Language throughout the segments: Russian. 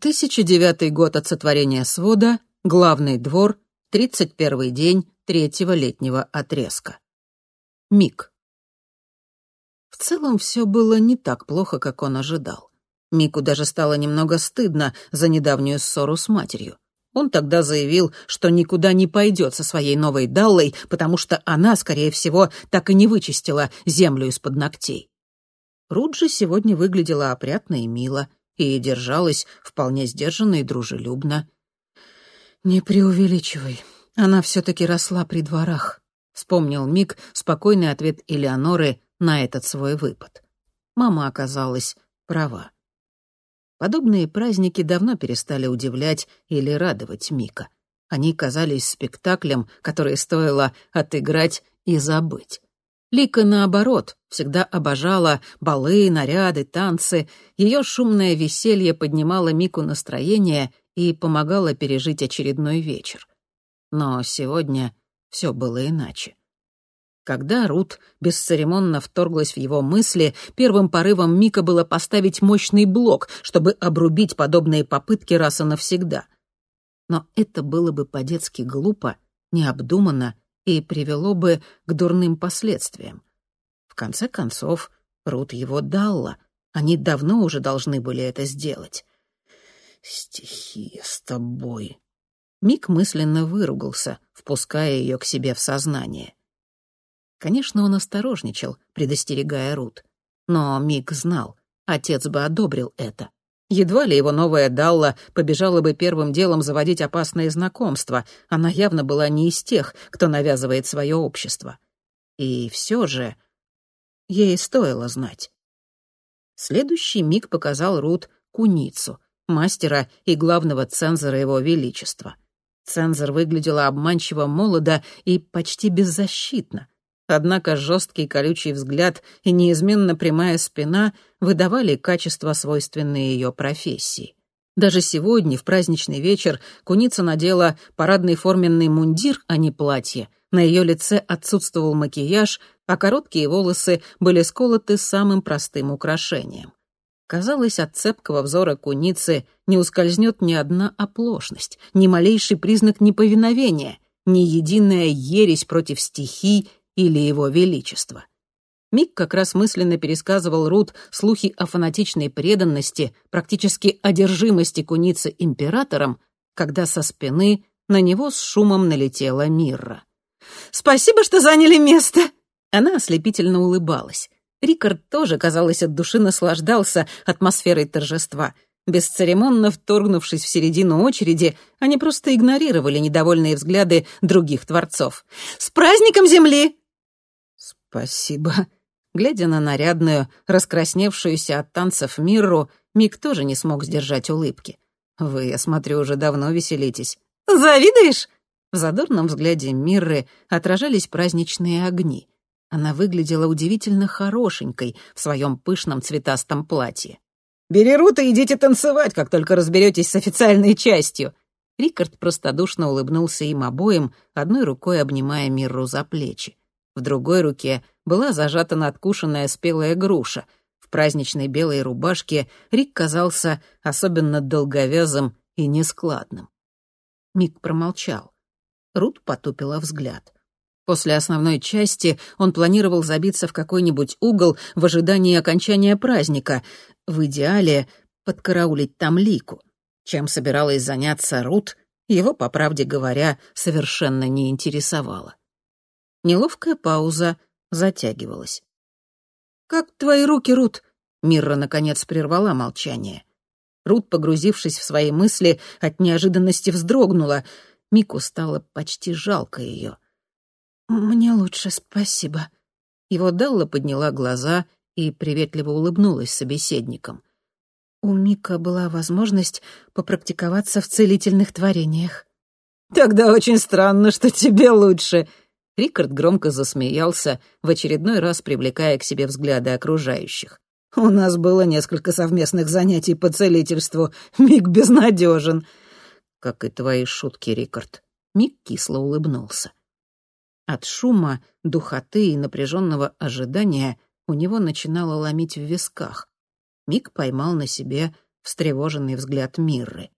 1009 год от сотворения свода, главный двор, 31 день третьего летнего отрезка. Мик. В целом все было не так плохо, как он ожидал. Мику даже стало немного стыдно за недавнюю ссору с матерью. Он тогда заявил, что никуда не пойдет со своей новой Даллой, потому что она, скорее всего, так и не вычистила землю из-под ногтей. Руджи сегодня выглядела опрятно и мило — и держалась вполне сдержанно и дружелюбно. «Не преувеличивай, она все-таки росла при дворах», — вспомнил Мик спокойный ответ Элеоноры на этот свой выпад. Мама оказалась права. Подобные праздники давно перестали удивлять или радовать Мика. Они казались спектаклем, который стоило отыграть и забыть. Лика, наоборот, всегда обожала балы, наряды, танцы. Ее шумное веселье поднимало Мику настроение и помогало пережить очередной вечер. Но сегодня все было иначе. Когда Рут бесцеремонно вторглась в его мысли, первым порывом Мика было поставить мощный блок, чтобы обрубить подобные попытки раз и навсегда. Но это было бы по-детски глупо, необдуманно и привело бы к дурным последствиям. В конце концов, Рут его дала. Они давно уже должны были это сделать. «Стихи с тобой». Мик мысленно выругался, впуская ее к себе в сознание. Конечно, он осторожничал, предостерегая Рут. Но Мик знал, отец бы одобрил это. Едва ли его новая Далла побежала бы первым делом заводить опасные знакомства. Она явно была не из тех, кто навязывает свое общество. И все же ей стоило знать. Следующий миг показал Рут куницу, мастера и главного цензора его величества. Цензор выглядела обманчиво молодо и почти беззащитно. Однако жесткий колючий взгляд и неизменно прямая спина выдавали качества, свойственные ее профессии. Даже сегодня, в праздничный вечер, куница надела парадный форменный мундир, а не платье. На ее лице отсутствовал макияж, а короткие волосы были сколоты самым простым украшением. Казалось, от цепкого взора куницы не ускользнет ни одна оплошность, ни малейший признак неповиновения, ни единая ересь против стихий или его величества. Мик как раз мысленно пересказывал Рут слухи о фанатичной преданности, практически одержимости куницы императором, когда со спины на него с шумом налетела Мирра. «Спасибо, что заняли место!» Она ослепительно улыбалась. Рикард тоже, казалось, от души наслаждался атмосферой торжества. Бесцеремонно вторгнувшись в середину очереди, они просто игнорировали недовольные взгляды других творцов. «С праздником Земли!» «Спасибо». Глядя на нарядную, раскрасневшуюся от танцев Мирру, Мик тоже не смог сдержать улыбки. «Вы, я смотрю, уже давно веселитесь». «Завидуешь?» В задорном взгляде Мирры отражались праздничные огни. Она выглядела удивительно хорошенькой в своем пышном цветастом платье. «Бери Рута и идите танцевать, как только разберетесь с официальной частью!» Рикард простодушно улыбнулся им обоим, одной рукой обнимая Мирру за плечи. В другой руке была зажата надкушенная спелая груша. В праздничной белой рубашке Рик казался особенно долговязым и нескладным. Мик промолчал. Рут потупила взгляд. После основной части он планировал забиться в какой-нибудь угол в ожидании окончания праздника, в идеале подкараулить там Лику. Чем собиралась заняться Рут, его, по правде говоря, совершенно не интересовало. Неловкая пауза затягивалась. «Как твои руки, Рут?» Мирра, наконец, прервала молчание. Рут, погрузившись в свои мысли, от неожиданности вздрогнула. Мику стало почти жалко ее. «Мне лучше, спасибо». Его Делла подняла глаза и приветливо улыбнулась собеседникам. У Мика была возможность попрактиковаться в целительных творениях. «Тогда очень странно, что тебе лучше», Рикард громко засмеялся, в очередной раз привлекая к себе взгляды окружающих. «У нас было несколько совместных занятий по целительству. Мик безнадежен». «Как и твои шутки, Рикард». Мик кисло улыбнулся. От шума, духоты и напряженного ожидания у него начинало ломить в висках. Мик поймал на себе встревоженный взгляд Мирры.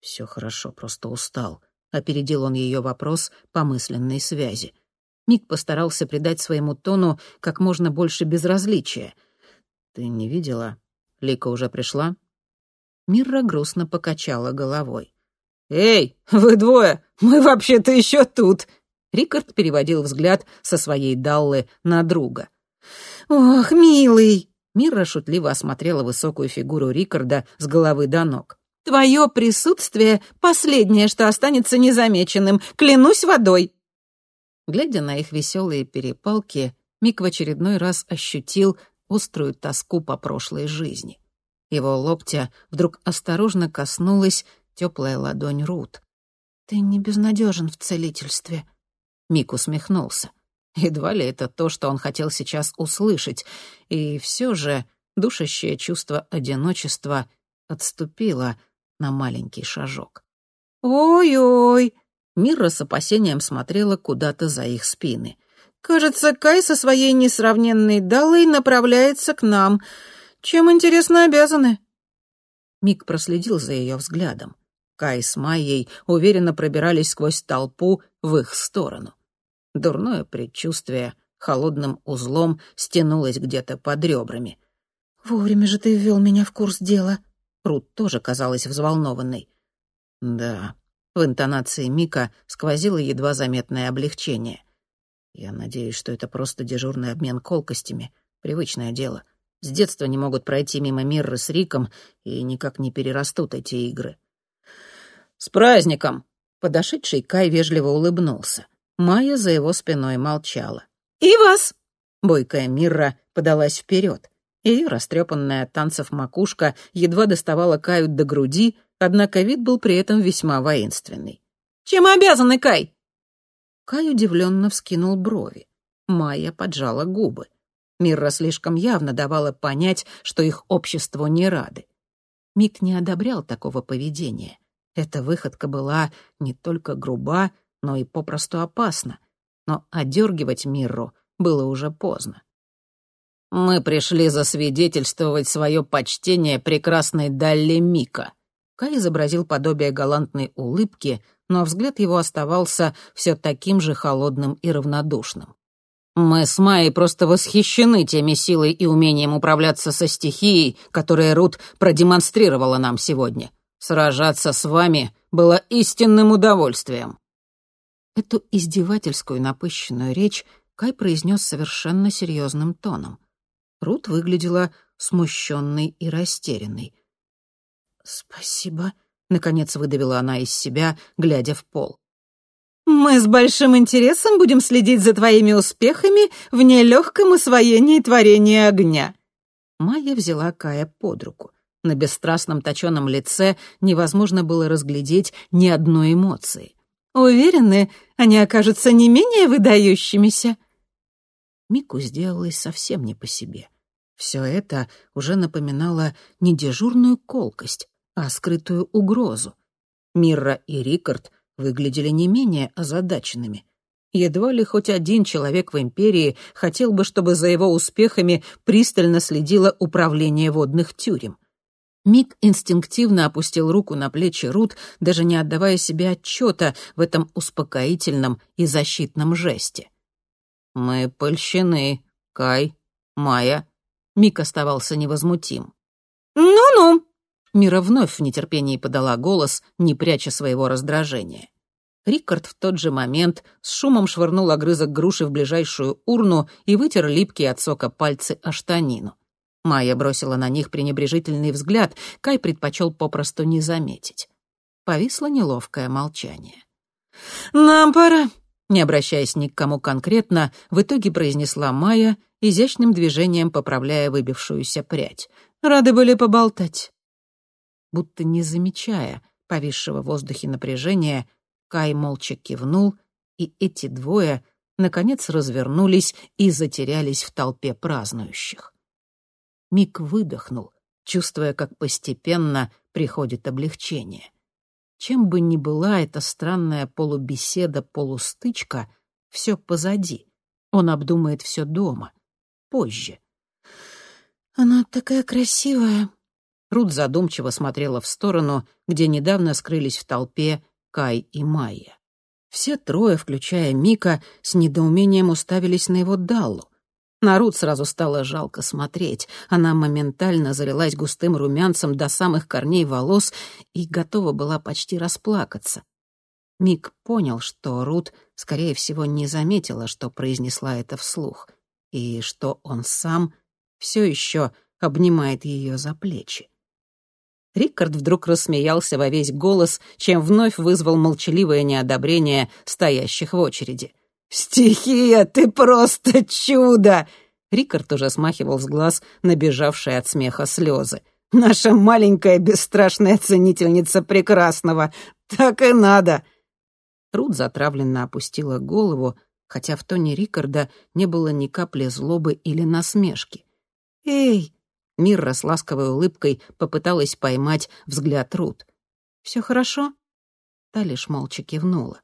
«Все хорошо, просто устал», — опередил он ее вопрос по мысленной связи. Мик постарался придать своему тону как можно больше безразличия. «Ты не видела? Лика уже пришла?» Мирра грустно покачала головой. «Эй, вы двое! Мы вообще-то еще тут!» Рикард переводил взгляд со своей Даллы на друга. «Ох, милый!» Мирра шутливо осмотрела высокую фигуру Рикарда с головы до ног. «Твое присутствие — последнее, что останется незамеченным. Клянусь водой!» Глядя на их веселые перепалки, Мик в очередной раз ощутил острую тоску по прошлой жизни. Его локтя вдруг осторожно коснулась теплая ладонь Рут. «Ты не безнадежен в целительстве». Мик усмехнулся. Едва ли это то, что он хотел сейчас услышать, и все же душащее чувство одиночества отступило на маленький шажок. «Ой-ой!» Мира с опасением смотрела куда-то за их спины. «Кажется, Кай со своей несравненной Далой направляется к нам. Чем, интересно, обязаны?» Мик проследил за ее взглядом. Кай с Майей уверенно пробирались сквозь толпу в их сторону. Дурное предчувствие холодным узлом стянулось где-то под ребрами. «Вовремя же ты ввел меня в курс дела». Рут тоже казалась взволнованной. «Да». В интонации Мика сквозило едва заметное облегчение. «Я надеюсь, что это просто дежурный обмен колкостями. Привычное дело. С детства не могут пройти мимо Мирры с Риком и никак не перерастут эти игры». «С праздником!» Подошедший Кай вежливо улыбнулся. Майя за его спиной молчала. «И вас!» Бойкая Мирра подалась вперед. Ее растрепанная от танцев макушка едва доставала Каю до груди, однако вид был при этом весьма воинственный. «Чем обязаны, Кай?» Кай удивленно вскинул брови. Майя поджала губы. Мирра слишком явно давала понять, что их обществу не рады. Мик не одобрял такого поведения. Эта выходка была не только груба, но и попросту опасна. Но одергивать Мирру было уже поздно. «Мы пришли засвидетельствовать свое почтение прекрасной Далли Мика». Кай изобразил подобие галантной улыбки, но взгляд его оставался все таким же холодным и равнодушным. «Мы с Майей просто восхищены теми силой и умением управляться со стихией, которые Рут продемонстрировала нам сегодня. Сражаться с вами было истинным удовольствием». Эту издевательскую напыщенную речь Кай произнес совершенно серьезным тоном. Рут выглядела смущенной и растерянной. «Спасибо», — наконец выдавила она из себя, глядя в пол. «Мы с большим интересом будем следить за твоими успехами в нелегком освоении творения огня». Майя взяла Кая под руку. На бесстрастном точеном лице невозможно было разглядеть ни одной эмоции. «Уверены, они окажутся не менее выдающимися?» Мику сделалось совсем не по себе. Все это уже напоминало не дежурную колкость, а скрытую угрозу. Мирра и Рикард выглядели не менее озадаченными. Едва ли хоть один человек в Империи хотел бы, чтобы за его успехами пристально следило управление водных тюрем. Мик инстинктивно опустил руку на плечи Рут, даже не отдавая себе отчета в этом успокоительном и защитном жесте. «Мы польщены, Кай, Майя». Мик оставался невозмутим. «Ну-ну!» Мира вновь в нетерпении подала голос, не пряча своего раздражения. Рикард в тот же момент с шумом швырнул огрызок груши в ближайшую урну и вытер липкие от сока пальцы о штанину. Майя бросила на них пренебрежительный взгляд, Кай предпочел попросту не заметить. Повисло неловкое молчание. «Нам пора», — не обращаясь ни к кому конкретно, в итоге произнесла Майя, изящным движением поправляя выбившуюся прядь. «Рады были поболтать». Будто не замечая повисшего в воздухе напряжения, Кай молча кивнул, и эти двое, наконец, развернулись и затерялись в толпе празднующих. Мик выдохнул, чувствуя, как постепенно приходит облегчение. Чем бы ни была эта странная полубеседа-полустычка, все позади. Он обдумает все дома, позже. «Она такая красивая», Рут задумчиво смотрела в сторону, где недавно скрылись в толпе Кай и Майя. Все трое, включая Мика, с недоумением уставились на его Даллу. На Рут сразу стало жалко смотреть. Она моментально залилась густым румянцем до самых корней волос и готова была почти расплакаться. Мик понял, что Рут, скорее всего, не заметила, что произнесла это вслух, и что он сам все еще обнимает ее за плечи. Рикард вдруг рассмеялся во весь голос, чем вновь вызвал молчаливое неодобрение стоящих в очереди. «Стихия, ты просто чудо!» Рикард уже смахивал с глаз набежавшие от смеха слезы. «Наша маленькая бесстрашная ценительница прекрасного! Так и надо!» Рут затравленно опустила голову, хотя в тоне Рикарда не было ни капли злобы или насмешки. «Эй!» — Мирра с ласковой улыбкой попыталась поймать взгляд Рут. «Все хорошо?» Та лишь молча кивнула.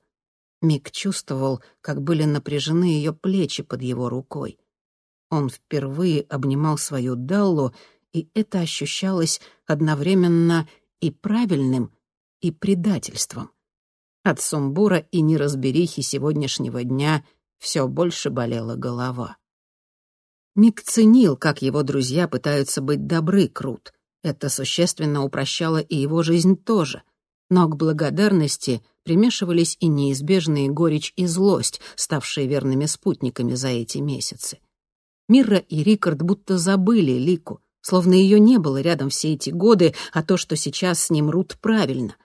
Мик чувствовал, как были напряжены ее плечи под его рукой. Он впервые обнимал свою Даллу, и это ощущалось одновременно и правильным, и предательством. От сумбура и неразберихи сегодняшнего дня все больше болела голова. Мик ценил, как его друзья пытаются быть добры Крут. Это существенно упрощало и его жизнь тоже. Но к благодарности примешивались и неизбежные горечь и злость, ставшие верными спутниками за эти месяцы. Мирра и Рикард будто забыли Лику, словно ее не было рядом все эти годы, а то, что сейчас с ним Рут правильно.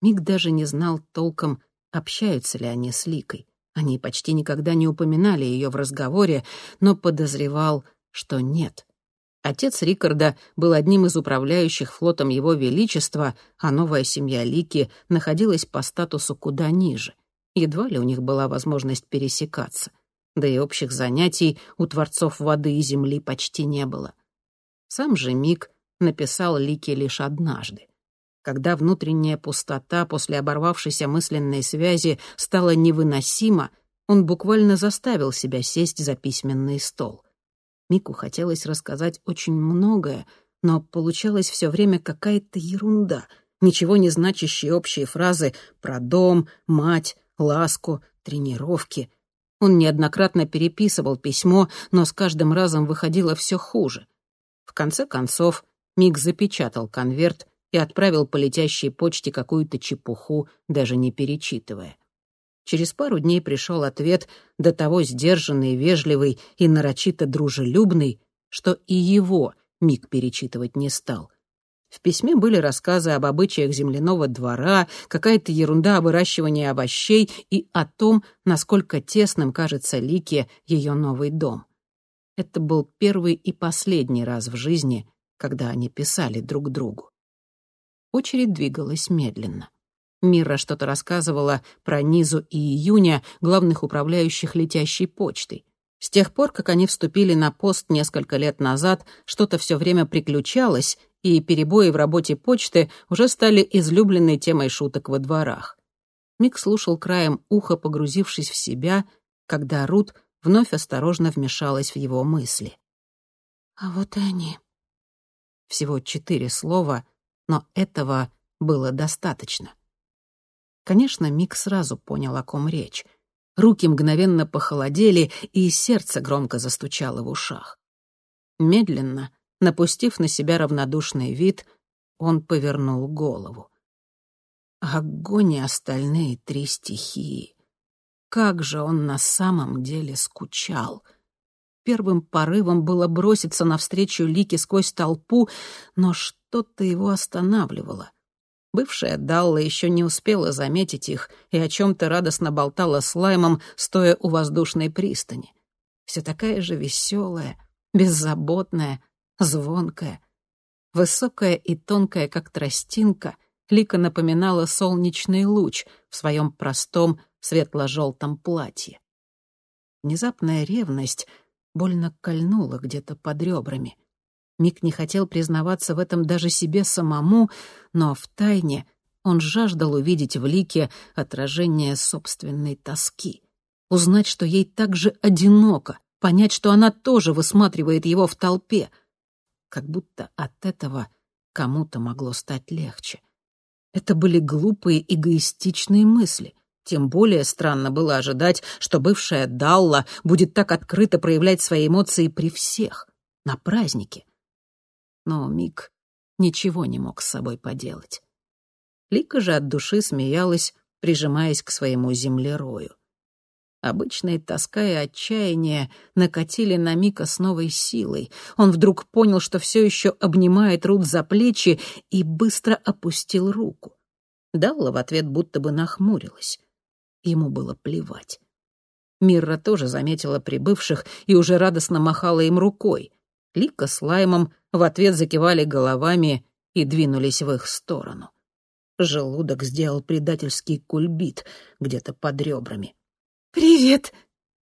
Мик даже не знал толком, общаются ли они с Ликой. Они почти никогда не упоминали ее в разговоре, но подозревал, что нет. Отец Рикарда был одним из управляющих флотом Его Величества, а новая семья Лики находилась по статусу куда ниже. Едва ли у них была возможность пересекаться. Да и общих занятий у творцов воды и земли почти не было. Сам же Мик написал Лике лишь однажды. Когда внутренняя пустота после оборвавшейся мысленной связи стала невыносима, он буквально заставил себя сесть за письменный стол. Мику хотелось рассказать очень многое, но получалось все время какая-то ерунда, ничего не значащие общие фразы про дом, мать, ласку, тренировки. Он неоднократно переписывал письмо, но с каждым разом выходило все хуже. В конце концов, Мик запечатал конверт и отправил по летящей почте какую-то чепуху, даже не перечитывая. Через пару дней пришел ответ, до того сдержанный, вежливый и нарочито дружелюбный, что и его Миг перечитывать не стал. В письме были рассказы об обычаях земляного двора, какая-то ерунда о выращивании овощей и о том, насколько тесным кажется Лике ее новый дом. Это был первый и последний раз в жизни, когда они писали друг другу. Очередь двигалась медленно. Мира что-то рассказывала про Низу и Июня, главных управляющих летящей почтой. С тех пор, как они вступили на пост несколько лет назад, что-то все время приключалось, и перебои в работе почты уже стали излюбленной темой шуток во дворах. Мик слушал краем уха, погрузившись в себя, когда Рут вновь осторожно вмешалась в его мысли. «А вот и они». Всего четыре слова — но этого было достаточно. Конечно, Мик сразу понял, о ком речь. Руки мгновенно похолодели, и сердце громко застучало в ушах. Медленно, напустив на себя равнодушный вид, он повернул голову. Огонь и остальные три стихии. Как же он на самом деле скучал — Первым порывом было броситься навстречу Лике сквозь толпу, но что-то его останавливало. Бывшая Далла еще не успела заметить их и о чем-то радостно болтала с Лаймом, стоя у воздушной пристани. Все такая же веселая, беззаботная, звонкая. Высокая и тонкая, как тростинка, Лика напоминала солнечный луч в своем простом светло-желтом платье. Внезапная ревность — больно кольнуло где-то под ребрами. Мик не хотел признаваться в этом даже себе самому, но в тайне он жаждал увидеть в Лике отражение собственной тоски. Узнать, что ей так же одиноко, понять, что она тоже высматривает его в толпе. Как будто от этого кому-то могло стать легче. Это были глупые, эгоистичные мысли. Тем более странно было ожидать, что бывшая Далла будет так открыто проявлять свои эмоции при всех, на празднике. Но Мик ничего не мог с собой поделать. Лика же от души смеялась, прижимаясь к своему землерою. Обычная тоска и отчаяние накатили на Мика с новой силой. Он вдруг понял, что все еще обнимает Рут за плечи и быстро опустил руку. Далла в ответ будто бы нахмурилась. Ему было плевать. Мирра тоже заметила прибывших и уже радостно махала им рукой. Лика с Лаймом в ответ закивали головами и двинулись в их сторону. Желудок сделал предательский кульбит где-то под ребрами. «Привет!»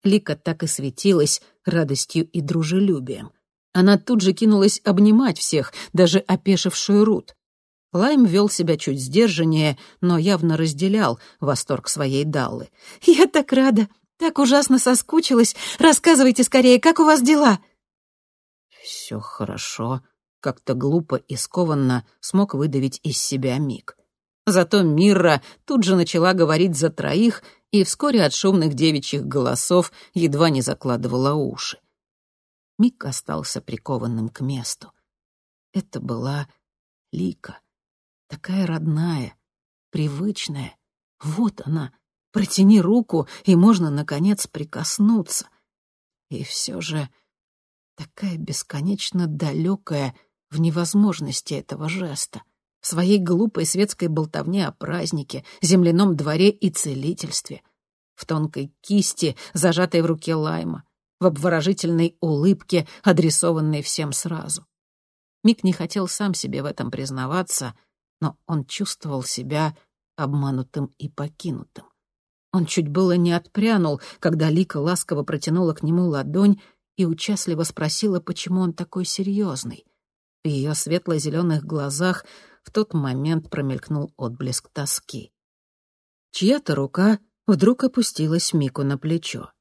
Лика так и светилась радостью и дружелюбием. Она тут же кинулась обнимать всех, даже опешившую Рут. Лайм вел себя чуть сдержаннее, но явно разделял восторг своей Даллы. «Я так рада! Так ужасно соскучилась! Рассказывайте скорее, как у вас дела?» «Все хорошо», — как-то глупо и скованно смог выдавить из себя Мик. Зато Мирра тут же начала говорить за троих и вскоре от шумных девичьих голосов едва не закладывала уши. Мик остался прикованным к месту. Это была Лика, такая родная, привычная. Вот она, протяни руку, и можно, наконец, прикоснуться. И все же такая бесконечно далекая в невозможности этого жеста — в своей глупой светской болтовне о празднике, земляном дворе и целительстве, в тонкой кисти, зажатой в руке лайма, в обворожительной улыбке, адресованной всем сразу. Мик не хотел сам себе в этом признаваться, но он чувствовал себя обманутым и покинутым. Он чуть было не отпрянул, когда Лика ласково протянула к нему ладонь и участливо спросила, почему он такой серьезный. В ее светло-зеленых глазах в тот момент промелькнул отблеск тоски. Чья-то рука вдруг опустилась Мику на плечо.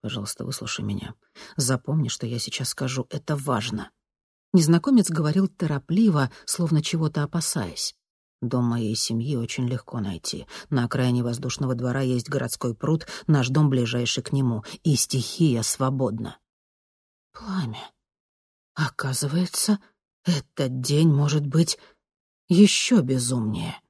«Пожалуйста, выслушай меня. Запомни, что я сейчас скажу. Это важно». Незнакомец говорил торопливо, словно чего-то опасаясь. Дом моей семьи очень легко найти. На окраине воздушного двора есть городской пруд, наш дом ближайший к нему, и стихия свободна. Пламя. Оказывается, этот день может быть еще безумнее.